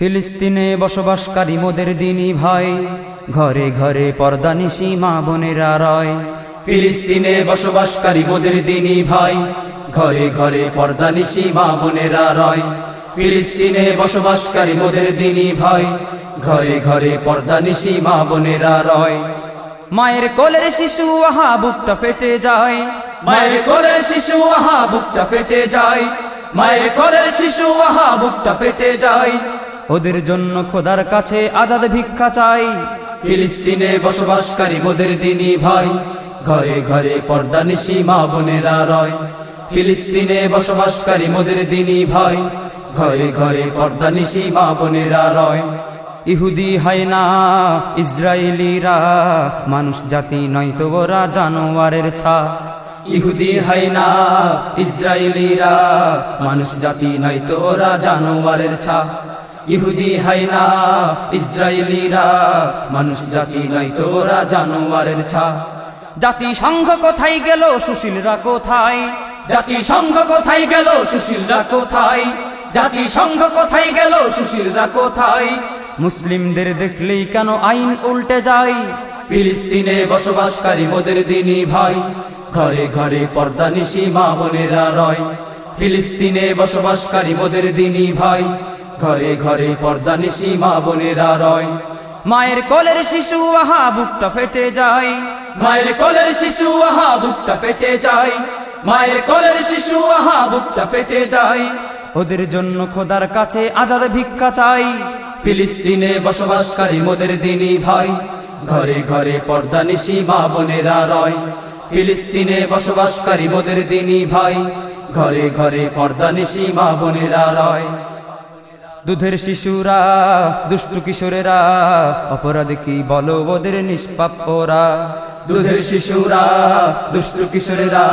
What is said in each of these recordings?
ফিলিস্তিনে বসবাসকারী মোদের দিনী ভাই। ঘরে ঘরে পর্দানিশি মা বোনেরা রয়। ফিলিস্তিনে বসবাসকারী মোদের দিনী ভাই। ঘরে ঘরে পর্দানিশি মা বোনেরা রয়। ফিলিস্তিনে বসবাসকারী মোদের দিনী ভাই। ঘরে ঘরে পর্দানিশি মা বোনেরা রয়। মায়ের কোলের শিশু আহা, বুকটা ফেটে যায়। মায়ের কোলে শিশু আহা, বুকটা ফেটে যায়। মায়ের কোলে শিশু আহা, বুকটা ফেটে যায়। ওদের জন্য খোদার কাছে আজাদ ভিক্ষা চাই। ফিলিস্তিনে বসবাসকারী ওদের দিনই ভাই ঘরে ঘরে পর্দানিশি মা বোনেরা রয়। ফিলিস্তিনে বসবাসকারী মোদের দিনই ভাই ঘরে ঘরে পর্দানিশি মা বোনেরা রয়। ইহুদি হয় না, ইসরায়েলিরা মানুষ জাতি নয়তো ওরা জানোয়ারের ছা। ইহুদি হয় না, ইসরায়েলিরা মানুষ জাতি নয়তো ওরা জানোয়ারের ছা। ইহুদি হয় না, ইসরায়েলিরা, মানুষ জাতি নয়তো তোরা জানোয়ারের ছা। জাতি সংঘ কোথায় গেল, সুশীলরা কোথায়? জাতি সংঘ কোথায় গেল, সুশীলরা কোথায়? জাতি সংঘ কোথায় গেল, সুশীলরা কোথায়? মুসলিমদের দেখলেই কেন আইন উল্টে যায়? ফিলিস্তিনে বসবাসকারী মোদের দিনই ভাই ঘরে ঘরে পর্দা নিশি মা বোনেরা রয়। ফিলিস্তিনে বসবাসকারী মোদের দিনই ভাই ঘরে ঘরে পর্দা নিশি মা বোনেরা রয়। মায়ের কলের শিশু, আহা, বুকটা ফেটে যায়। মায়ের কলের শিশু, আহা, বুকটা ফেটে যায়। মায়ের কলের শিশু, আহা, বুকটা ফেটে যায়। ওদের জন্য খোদার কাছে আজাদ ভিক্ষা চাই। ফিলিস্তিনে বসবাসকারী মোদের দিনই ভাই। ঘরে ঘরে পর্দা নিশি মা বোনেরা রয়। ফিলিস্তিনে বসবাসকারী মোদের দিনই ভাই। ঘরে ঘরে পর্দা নিশি মা বোনেরা রয়। দুধের শিশুরা, দুষ্টু কিশোরেরা, অপরাধ কি বলো ওদের নিষ্পাপরা দুধের শিশুরা, দুষ্টু কিশোরেরা,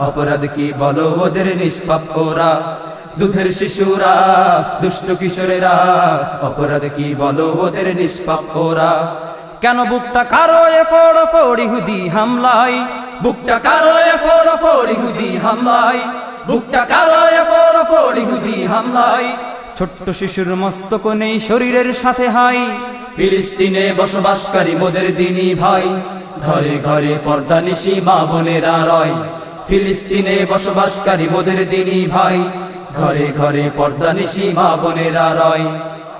অপরাধ কি বলো ওদের নিষ্পাপ ওরা? দুধের শিশুরা, দুষ্টু কিশোরেরা, অপরাধ কি বলো ওদের নিষ্পাপ ওরা? কেন বুকটা কারও এ ফোড় ফোড় ইহুদি হামলায়? বুকটা কালো এ ফোড় ফোড় ইহুদি হামলায়? বুকটা কালো এ ফোড় ফোড় ইহুদি হামলায়? ছোট্ট শিশুর মস্তক নেই শরীরের সাথে হাই। ফিলিস্তিনে বসবাসকারী মোদের দিনই ভাই। ঘরে ঘরে পর্দা নিশি মা বোনেরা রয়। ফিলিস্তিনে বসবাসকারী মোদের দিনই ভাই। ঘরে ঘরে পর্দা নিশি মা বোনেরা রয়।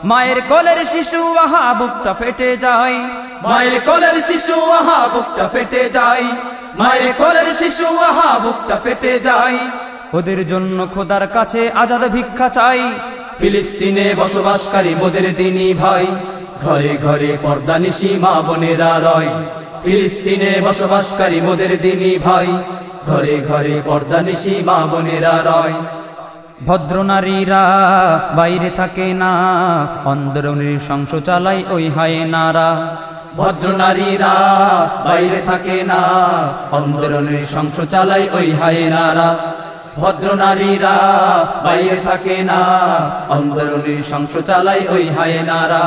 মায়ের কোলের শিশু, আহা, বুকটা ফেটে যায়। মায়ের কোলের শিশু, আহা, বুকটা ফেটে যায়। মায়ের কোলের শিশু, আহা, বুকটা ফেটে যায়। ওদের জন্য খোদার কাছে আজাদ ভিক্ষা চাই। ফিলিস্তিনে বসবাসকারী মোদের দিনই ভাই। ঘরে ঘরে পর্দা নিশি মা বোনেরা রয়। ফিলিস্তিনে বসবাসকারী মোদের দিনই ভাই। ঘরে ঘরে পর্দা নিশি মা বোনেরা রয়। ভদ্র নারীরা বাইরে থাকে না অন্দরণীর সংস চালাই ওই হায় নারা ভদ্র নারীরা বাইরে থাকে না অন্তরণের সংস চালায় ওই হায়নারা। ভদ্র নারীরা বাইরে থাকে না। অন্তরণের সংস চালায় ওই হায়নারা।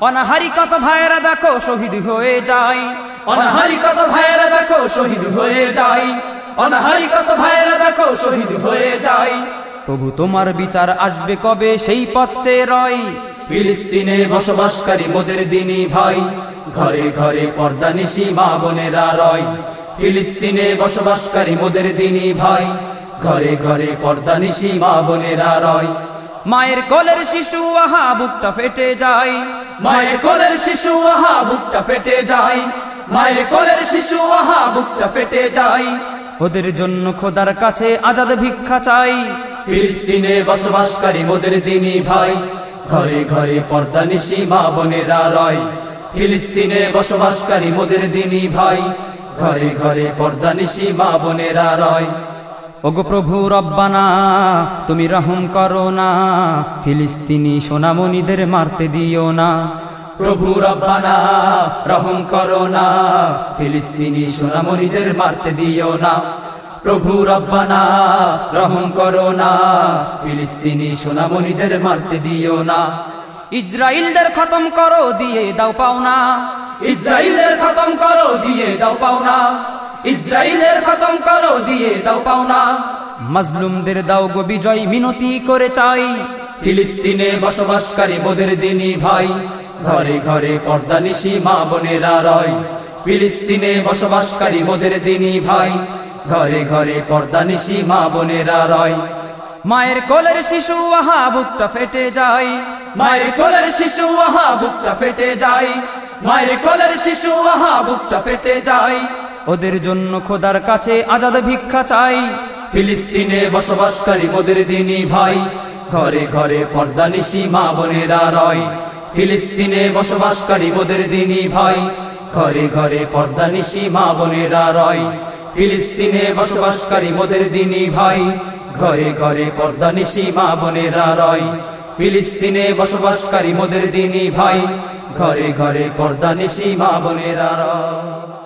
অনাহারি কত ভাইয়েরা দেখো শহীদ হয়ে যায়। অনাহারি কত ভাইয়েরা দেখো শহীদ হয়ে যায়। অনাহারি কত ভাইয়েরা দেখো শহীদ হয়ে যায়। প্রভু তোমার বিচার আসবে কবে? সেই পথে রয়। ফিলিস্তিনে বসবাসকারী মোদের দিনই ভাই ঘরে ঘরে পর্দা নিশি মা বোনেরা রয়। ফিলিস্তিনে বসবাসকারী মোদের দিনই ভাই ঘরে ঘরে পর্দা নিশি মা বোনেরা রয়। মায়ের কোলের শিশু, আহা, বুকটা ফেটে যায়। মায়ের কোলের শিশু, আহা, বুকটা ফেটে যায়। মায়ের কোলের শিশু, আহা, বুকটা ফেটে যায়। ওদের জন্য খোদার কাছে আজাদ ভিক্ষা চাই। ফিলিস্তিনে বসবাসকারী মোদের দিনী ভাই। ঘরে ঘরে পর্দা নিশি মা বোনেরা রয়। ফিলিস্তিনে বসবাসকারী মোদের দিনী ভাই। ঘরে ঘরে পর্দা নিশি মা বোনেরা রয়। ওগো প্রভু রব্বানা, তুমি রহম করো না, ফিলিস্তিনি সোনামণিদের মারতে দিও না। প্রভু রব্বানা, রহম করো না, ফিলিস্তিনি সোনামণিদের মারতে দিও না। প্রভু রব্বানা, রহম করো না, ফিলিস্তিনি সোনামণিদের মারতে দিও না। ইসরায়েলদের খতম করো, দিয়ে দাও পাওনা। ইসরায়েলের খতম করো, দিয়ে দাও পাওনা। ইসরায়েলের খতম করো, দিয়ে দাও পাওনা। মাজলুমদের দাও গো বিজয়, মিনতি করে চাই। ফিলিস্তিনে বসবাসকারী মোদের দিনী ভাই। ঘরে ঘরে পর্দা নিশি মা বোনেরা রয়। ফিলিস্তিনে বসবাসকারী মোদের দিনী ভাই। ঘরে ঘরে পর্দা নিশি মা বোনেরা রয়। মায়ের কোলের শিশু, আহা, বুকটা ফেটে যায়। মায়ের কোলের শিশু, আহা, বুকটা ফেটে যায়। মায়ের কোলের শিশু, আহা, বুকটা ফেটে যায়। ওদের জন্য খোদার কাছে আজাদ ভিক্ষা চাই। ফিলিস্তিনে বসবাসকারী ওদের দিনী ভাই। ঘরে ঘরে পর্দা নিশি মা বোনেরা রয়। ফিলিস্তিনে বসবাসকারী ওদের দিনী ভাই। ঘরে ঘরে পর্দা নিশি মা বোনেরা রয়। ফিলিস্তিনে বসবাসকারী মোদের দিনী ভাই। ঘরে ঘরে পর্দা নিশি মা বোনেরা রয়। ফিলিস্তিনে বসবাসকারী মোদের দিনী ভাই। ঘরে ঘরে পর্দা নিশি মা বোনেরা রয়।